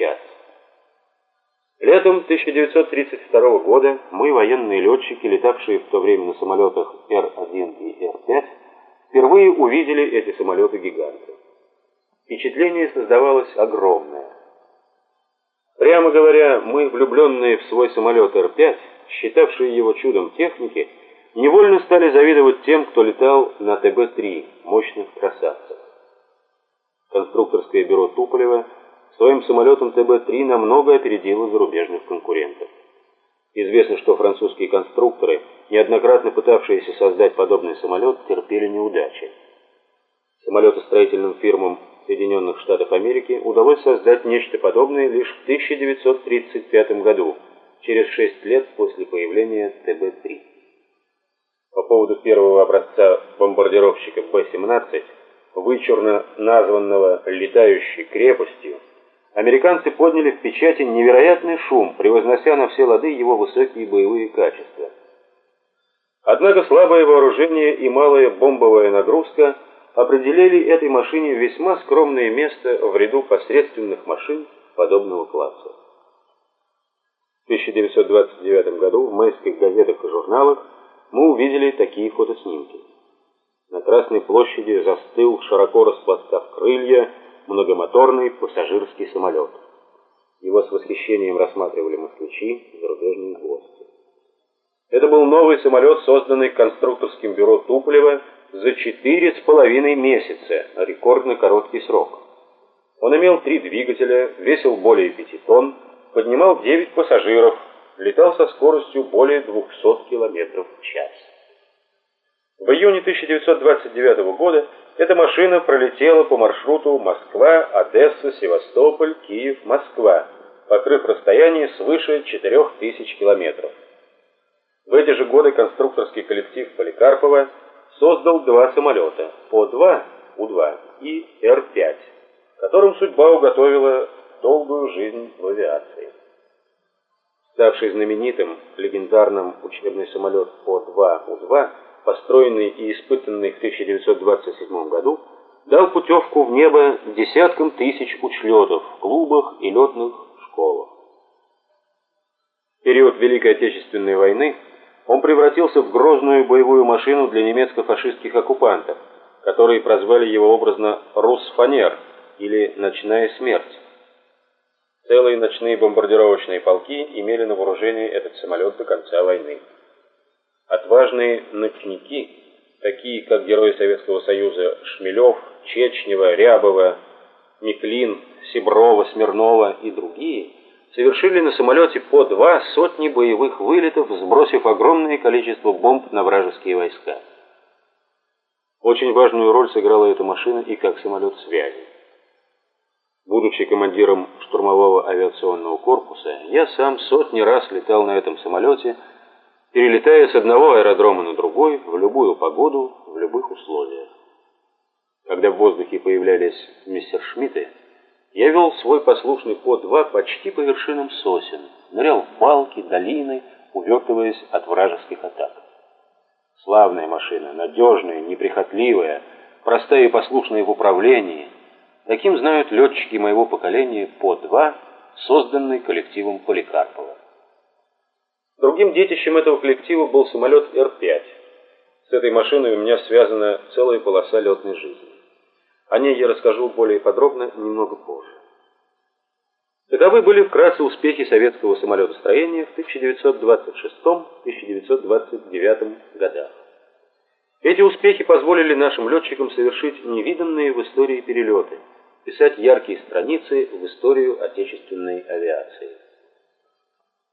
час. Летом 1932 года мы, военные летчики, летавшие в то время на самолетах Р-1 и Р-5, впервые увидели эти самолеты-гиганты. Впечатление создавалось огромное. Прямо говоря, мы, влюбленные в свой самолет Р-5, считавшие его чудом техники, невольно стали завидовать тем, кто летал на ТБ-3, мощных красавцев. Конструкторское бюро Туполева своим самолетом ТБ-3 намного опередило зарубежных конкурентов. Известно, что французские конструкторы, неоднократно пытавшиеся создать подобный самолет, терпели неудачи. Самолетостроительным фирмам Соединенных Штатов Америки удалось создать нечто подобное лишь в 1935 году, через 6 лет после появления ТБ-3. По поводу первого образца бомбардировщика Б-17, вычурно названного «летающей крепостью», американцы подняли в печати невероятный шум, превознося на все лады его высокие боевые качества. Однако слабое вооружение и малая бомбовая нагрузка определили этой машине весьма скромное место в ряду посредственных машин подобного класса. В 1929 году в майских газетах и журналах мы увидели такие фотоснимки. На Красной площади застыл, широко распластав крылья, многомоторный пассажирский самолет. Его с восхищением рассматривали москвичи, зарубежные гости. Это был новый самолет, созданный конструкторским бюро Туполева за четыре с половиной месяца, рекордно короткий срок. Он имел три двигателя, весил более пяти тонн, поднимал девять пассажиров, летал со скоростью более 200 км в час. В июне 1929 года эта машина пролетела по маршруту Москва, Одесса, Севастополь, Киев, Москва, покрыв расстояние свыше 4000 километров. В эти же годы конструкторский коллектив Поликарпова создал два самолета О-2, У-2 и Р-5, которым судьба уготовила долгую жизнь в авиации. Ставший знаменитым легендарным учебный самолет О-2, У-2 построенный и испытанный в 1927 году, дал путевку в небо десяткам тысяч учлетов в клубах и летных школах. В период Великой Отечественной войны он превратился в грозную боевую машину для немецко-фашистских оккупантов, которые прозвали его образно «Русфанер» или «Ночная смерть». Целые ночные бомбардировочные полки имели на вооружении этот самолет до конца войны. Отважные ночники, такие как герои Советского Союза Шмелев, Чечнева, Рябова, Миклин, Сиброва, Смирнова и другие, совершили на самолете по два сотни боевых вылетов, сбросив огромное количество бомб на вражеские войска. Очень важную роль сыграла эта машина и как самолет связи. Будучи командиром штурмового авиационного корпуса, я сам сотни раз летал на этом самолете, перелетая с одного аэродрома на другой, в любую погоду, в любых условиях. Когда в воздухе появлялись мессершмитты, я вел свой послушный По-2 почти по вершинам сосен, нырял в балки, долины, увертываясь от вражеских атак. Славная машина, надежная, неприхотливая, простая и послушная в управлении. Таким знают летчики моего поколения По-2, созданный коллективом Поликарпова. Другим детищем этого коллектива был самолет Р-5. С этой машиной у меня связана целая полоса летной жизни. О ней я расскажу более подробно немного позже. Таковы были вкратце успехи советского самолетостроения в 1926-1929 годах. Эти успехи позволили нашим летчикам совершить невиданные в истории перелеты, писать яркие страницы в историю отечественной авиации.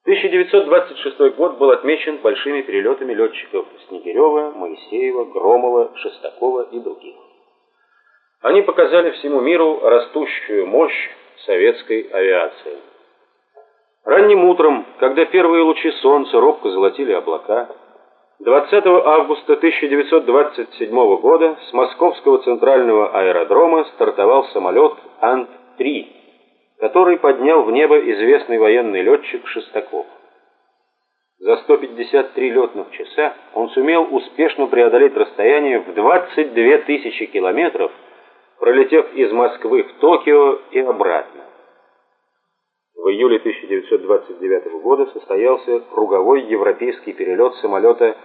1926 год был отмечен большими перелетами летчиков Снегирева, Моисеева, Громова, Шестакова и других. Они показали всему миру растущую мощь советской авиации. Ранним утром, когда первые лучи солнца робко золотили облака, 20 августа 1927 года с Московского центрального аэродрома стартовал самолет Ан-3 который поднял в небо известный военный летчик Шестаков. За 153 летных часа он сумел успешно преодолеть расстояние в 22 тысячи километров, пролетев из Москвы в Токио и обратно. июле 1929 года состоялся круговой европейский перелет самолета